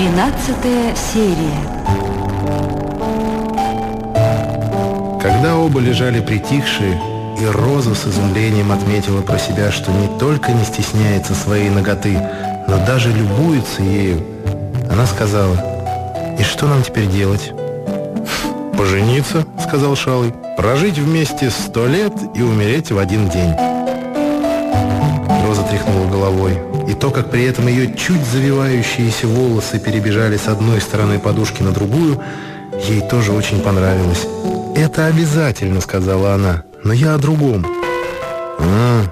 Тринадцатая серия. Когда оба лежали притихшие, и Роза с изумлением отметила про себя, что не только не стесняется своей ноготы, но даже любуется ею, она сказала, «И что нам теперь делать?» «Пожениться», — сказал Шалый, «прожить вместе сто лет и умереть в один день». То, как при этом ее чуть завивающиеся волосы перебежали с одной стороны подушки на другую, ей тоже очень понравилось. «Это обязательно», — сказала она, — «но я о другом». «А,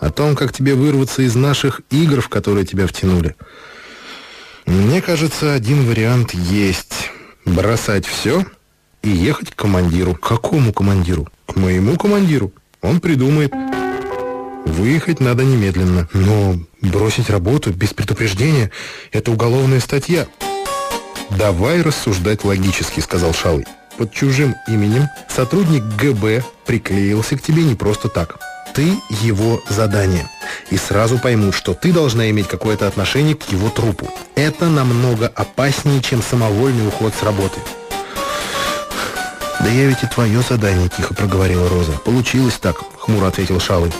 о том, как тебе вырваться из наших игр, в которые тебя втянули». «Мне кажется, один вариант есть. Бросать все и ехать к командиру». «К какому командиру?» «К моему командиру. Он придумает». Выехать надо немедленно. Но бросить работу без предупреждения – это уголовная статья. «Давай рассуждать логически», – сказал Шалый. «Под чужим именем сотрудник ГБ приклеился к тебе не просто так. Ты его задание. И сразу поймут, что ты должна иметь какое-то отношение к его трупу. Это намного опаснее, чем самовольный уход с работы». «Да я ведь и твое задание», – тихо проговорила Роза. «Получилось так», – хмуро ответил Шалый.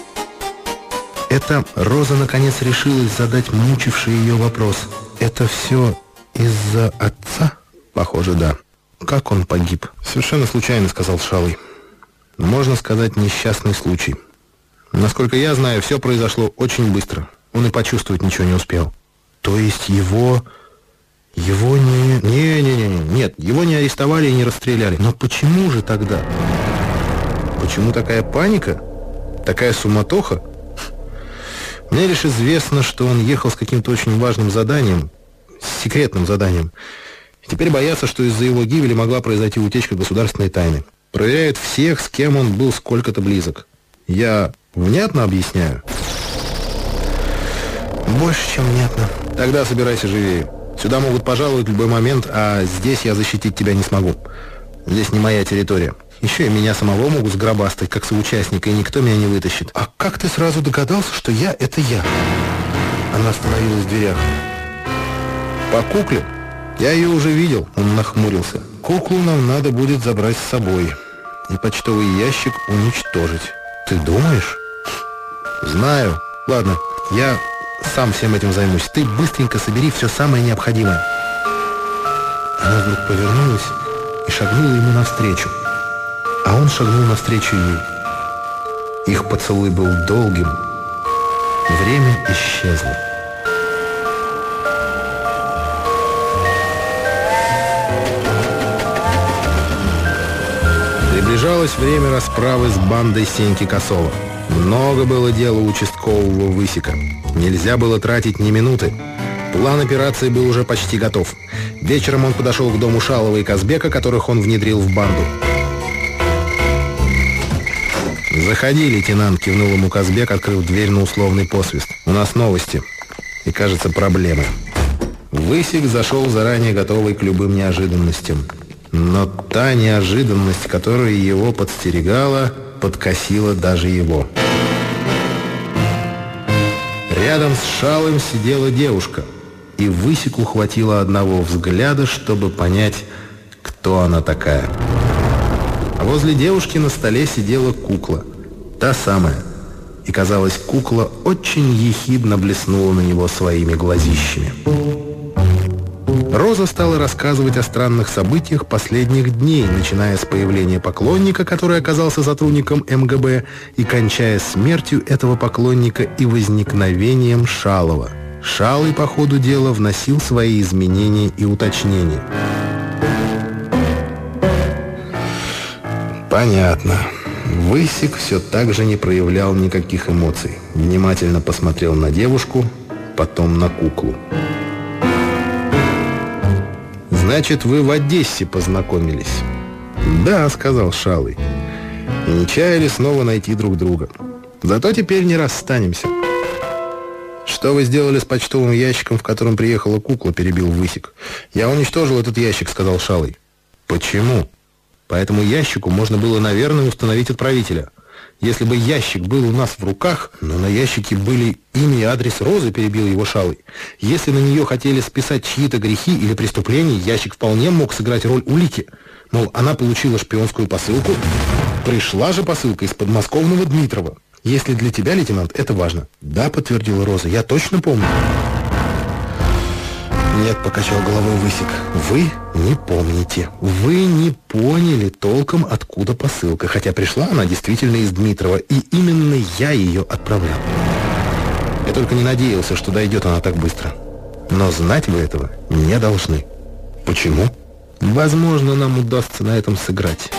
Это Роза наконец решилась задать мучивший ее вопрос. «Это все из-за отца?» «Похоже, да». «Как он погиб?» «Совершенно случайно», — сказал Шалый. «Можно сказать, несчастный случай. Насколько я знаю, все произошло очень быстро. Он и почувствовать ничего не успел». «То есть его...» «Его не...» «Не-не-не, нет, его не арестовали и не расстреляли. Но почему же тогда?» «Почему такая паника? Такая суматоха?» Мне лишь известно, что он ехал с каким-то очень важным заданием, секретным заданием. Теперь боятся, что из-за его гибели могла произойти утечка государственной тайны. Проверяют всех, с кем он был сколько-то близок. Я внятно объясняю? Больше, чем внятно. Тогда собирайся живее. Сюда могут пожаловать в любой момент, а здесь я защитить тебя не смогу. Здесь не моя территория. Еще и меня самого могут сгробастать, как соучастника, и никто меня не вытащит. А как ты сразу догадался, что я — это я? Она остановилась в дверях. По кукле? Я ее уже видел, он нахмурился. Куклу нам надо будет забрать с собой. И почтовый ящик уничтожить. Ты думаешь? Знаю. Ладно, я сам всем этим займусь. Ты быстренько собери все самое необходимое. Она вдруг повернулась и шагнула ему навстречу а он шагнул навстречу ей. Их поцелуй был долгим. Время исчезло. Приближалось время расправы с бандой Сеньки Косова. Много было дела участкового высека. Нельзя было тратить ни минуты. План операции был уже почти готов. Вечером он подошел к дому Шалова и Казбека, которых он внедрил в банду. «Заходи, лейтенант», — кивнул ему Казбек, открыв дверь на условный посвист. «У нас новости. И, кажется, проблемы». Высик зашел заранее готовый к любым неожиданностям. Но та неожиданность, которая его подстерегала, подкосила даже его. Рядом с Шалым сидела девушка, и Высику хватило одного взгляда, чтобы понять, кто она такая. А возле девушки на столе сидела кукла. Та самая. И, казалось, кукла очень ехидно блеснула на него своими глазищами. Роза стала рассказывать о странных событиях последних дней, начиная с появления поклонника, который оказался сотрудником МГБ, и кончая смертью этого поклонника и возникновением Шалова. Шалый по ходу дела вносил свои изменения и уточнения. Понятно. Высик все так же не проявлял никаких эмоций. Внимательно посмотрел на девушку, потом на куклу. «Значит, вы в Одессе познакомились?» «Да», — сказал Шалый. «И не чаяли снова найти друг друга. Зато теперь не расстанемся». «Что вы сделали с почтовым ящиком, в котором приехала кукла?» — перебил Высик. «Я уничтожил этот ящик», — сказал Шалый. «Почему?» По этому ящику можно было, наверное, установить отправителя. Если бы ящик был у нас в руках, но на ящике были имя и адрес Розы, перебил его Шалый. Если на нее хотели списать чьи-то грехи или преступления, ящик вполне мог сыграть роль улики. Мол, она получила шпионскую посылку. Пришла же посылка из подмосковного Дмитрова. Если для тебя, лейтенант, это важно. Да, подтвердила Роза, я точно помню. Нет, покачал головой Высик. Вы не помните. Вы не поняли толком, откуда посылка. Хотя пришла она действительно из Дмитрова, и именно я ее отправлял. Я только не надеялся, что дойдет она так быстро. Но знать вы этого не должны. Почему? Возможно, нам удастся на этом сыграть.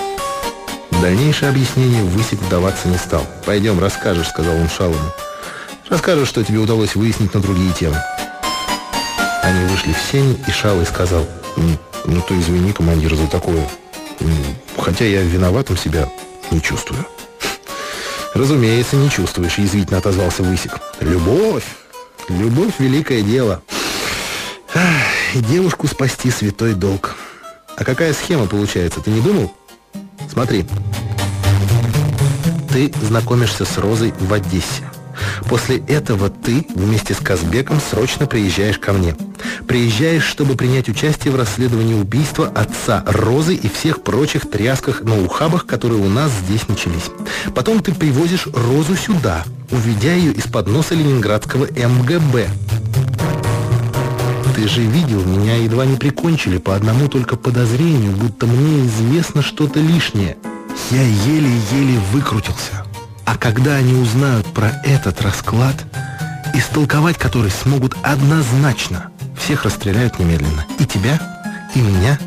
В дальнейшее объяснение Высик вдаваться не стал. «Пойдем, расскажешь», — сказал он Шалому. «Расскажешь, что тебе удалось выяснить на другие темы». Они вышли в сени, и Шалый сказал, «Ну, то извини, командир, за такое. Хотя я виноватым себя не чувствую». «Разумеется, не чувствуешь», — язвительно отозвался Высик. «Любовь! Любовь — великое дело. Девушку спасти — святой долг. А какая схема получается, ты не думал? Смотри. Ты знакомишься с Розой в Одессе. После этого ты вместе с Казбеком срочно приезжаешь ко мне. Приезжаешь, чтобы принять участие в расследовании убийства отца Розы и всех прочих трясках на ухабах, которые у нас здесь начались. Потом ты привозишь Розу сюда, уведя ее из-под носа ленинградского МГБ. Ты же видел, меня едва не прикончили по одному только подозрению, будто мне известно что-то лишнее. Я еле-еле выкрутился. А когда они узнают про этот расклад, истолковать который смогут однозначно, всех расстреляют немедленно. И тебя, и меня,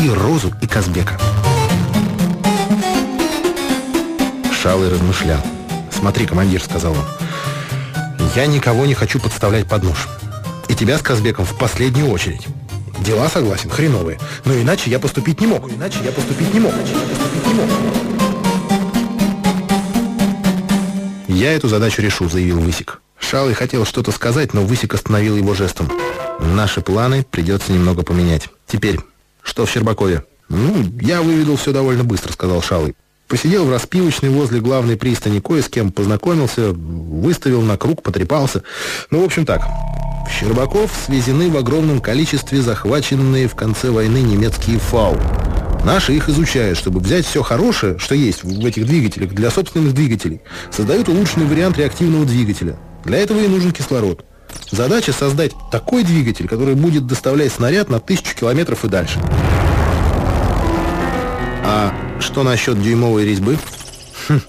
и Розу, и Казбека. Шалый размышлял. «Смотри, командир», — сказал он, — «я никого не хочу подставлять под нож. И тебя с Казбеком в последнюю очередь. Дела, согласен, хреновые. Но иначе я поступить не мог. Иначе я поступить не мог. Иначе я поступить не мог. «Я эту задачу решу», — заявил Высик. Шалый хотел что-то сказать, но Высик остановил его жестом. «Наши планы придется немного поменять. Теперь, что в Щербакове?» «Ну, я выведал все довольно быстро», — сказал Шалый. Посидел в распивочной возле главной пристани, кое с кем познакомился, выставил на круг, потрепался. Ну, в общем так. В Щербаков свезены в огромном количестве захваченные в конце войны немецкие фау. Наши их изучают, чтобы взять все хорошее, что есть в этих двигателях, для собственных двигателей. Создают улучшенный вариант реактивного двигателя. Для этого и нужен кислород. Задача создать такой двигатель, который будет доставлять снаряд на тысячу километров и дальше. А что насчет дюймовой резьбы? Хм,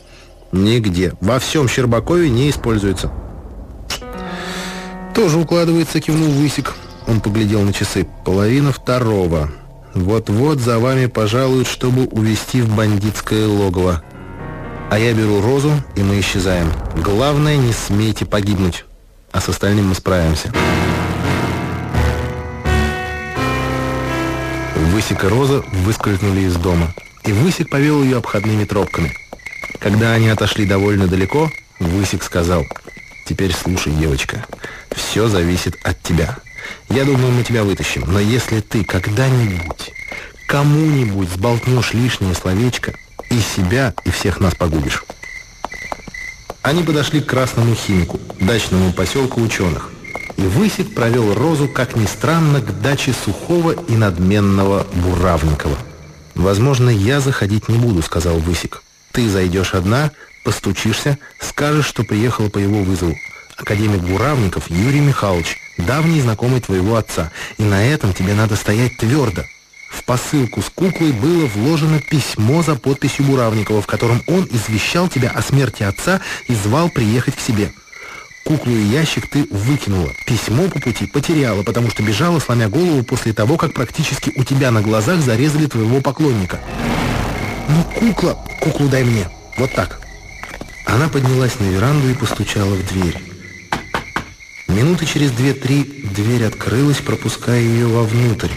нигде. Во всем Щербакове не используется. Тоже укладывается, кивнул Высик. Он поглядел на часы. Половина второго. Вот-вот за вами пожалуют, чтобы увести в бандитское логово. А я беру розу, и мы исчезаем. Главное, не смейте погибнуть. А с остальным мы справимся. Высик и Роза выскользнули из дома. И Высик повел ее обходными тропками. Когда они отошли довольно далеко, Высик сказал, «Теперь слушай, девочка, все зависит от тебя». Я думаю, мы тебя вытащим. Но если ты когда-нибудь кому-нибудь сболтнешь лишнее словечко, и себя, и всех нас погубишь. Они подошли к Красному Химику, дачному поселку ученых. И Высик провел Розу, как ни странно, к даче Сухого и надменного Буравникова. «Возможно, я заходить не буду», — сказал Высик. «Ты зайдешь одна, постучишься, скажешь, что приехала по его вызову. Академик Буравников Юрий Михайлович, давний знакомый твоего отца, и на этом тебе надо стоять твердо. В посылку с куклой было вложено письмо за подписью Буравникова, в котором он извещал тебя о смерти отца и звал приехать к себе. Куклу и ящик ты выкинула. Письмо по пути потеряла, потому что бежала, сломя голову после того, как практически у тебя на глазах зарезали твоего поклонника. Ну, кукла... Куклу дай мне. Вот так. Она поднялась на веранду и постучала в дверь. Минуты через две-три дверь открылась, пропуская ее вовнутрь.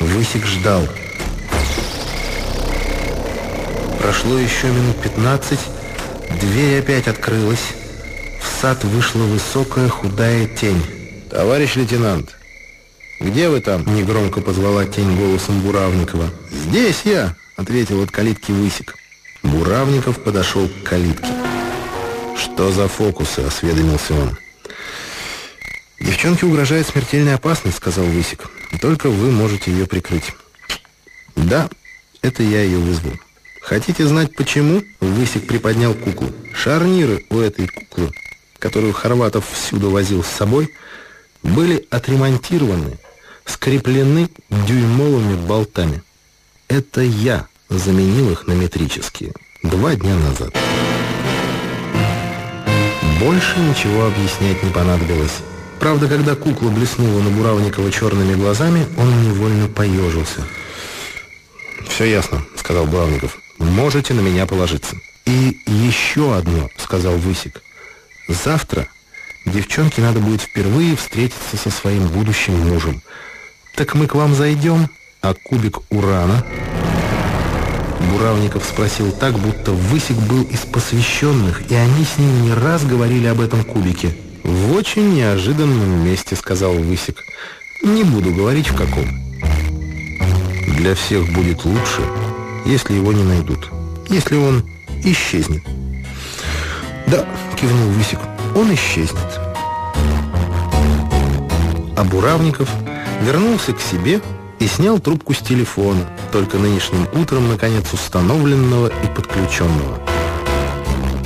Высик ждал. Прошло еще минут пятнадцать, дверь опять открылась. В сад вышла высокая худая тень. «Товарищ лейтенант, где вы там?» — негромко позвала тень голосом Буравникова. «Здесь я!» — ответил от калитки Высик. Буравников подошел к калитке. «Что за фокусы?» — осведомился он. «Девчонке угрожает смертельная опасность», — сказал Высик. «Только вы можете ее прикрыть». «Да, это я ее вызвал». «Хотите знать, почему?» — Высик приподнял куклу. «Шарниры у этой куклы, которую Хорватов всюду возил с собой, были отремонтированы, скреплены дюймовыми болтами. Это я заменил их на метрические два дня назад». Больше ничего объяснять не понадобилось. Правда, когда кукла блеснула на Буравникова черными глазами, он невольно поежился. «Все ясно», — сказал Буравников. «Можете на меня положиться». «И еще одно», — сказал Высик. «Завтра девчонке надо будет впервые встретиться со своим будущим мужем. Так мы к вам зайдем, а кубик урана...» Буравников спросил так, будто Высик был из посвященных, и они с ним не раз говорили об этом кубике. «В очень неожиданном месте», — сказал Высик. «Не буду говорить, в каком». «Для всех будет лучше, если его не найдут. Если он исчезнет». «Да», — кивнул Высик, — «он исчезнет». А Буравников вернулся к себе и снял трубку с телефона, только нынешним утром, наконец, установленного и подключенного.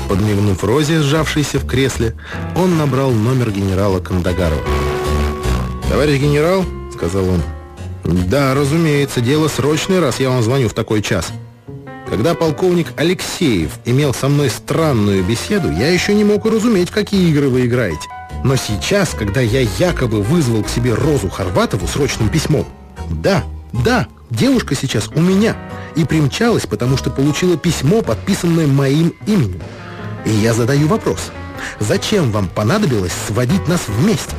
Подмигнув Розе, сжавшейся в кресле, он набрал номер генерала Кандагарова. «Товарищ генерал», — сказал он, — «да, разумеется, дело срочное, раз я вам звоню в такой час. Когда полковник Алексеев имел со мной странную беседу, я еще не мог уразуметь, какие игры вы играете. Но сейчас, когда я якобы вызвал к себе Розу Хорватову срочным письмом, да, да, девушка сейчас у меня и примчалась, потому что получила письмо, подписанное моим именем. И я задаю вопрос. Зачем вам понадобилось сводить нас вместе?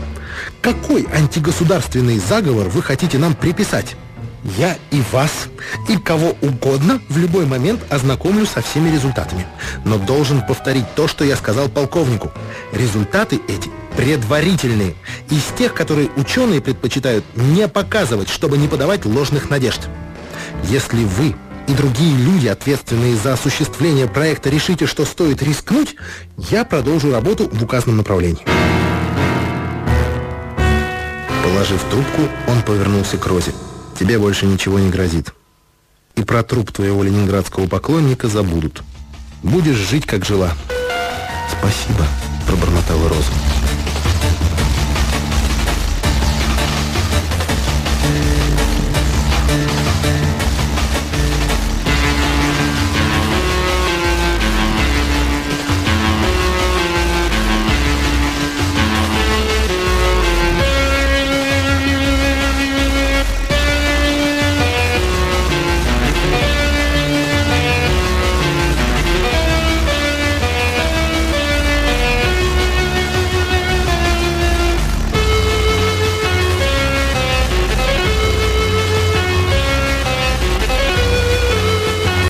Какой антигосударственный заговор вы хотите нам приписать? Я и вас, и кого угодно в любой момент ознакомлю со всеми результатами. Но должен повторить то, что я сказал полковнику. Результаты эти предварительные, из тех, которые ученые предпочитают не показывать, чтобы не подавать ложных надежд. Если вы и другие люди, ответственные за осуществление проекта, решите, что стоит рискнуть, я продолжу работу в указанном направлении. Положив трубку, он повернулся к Розе. «Тебе больше ничего не грозит. И про труп твоего ленинградского поклонника забудут. Будешь жить, как жила». «Спасибо», — пробормотала Роза.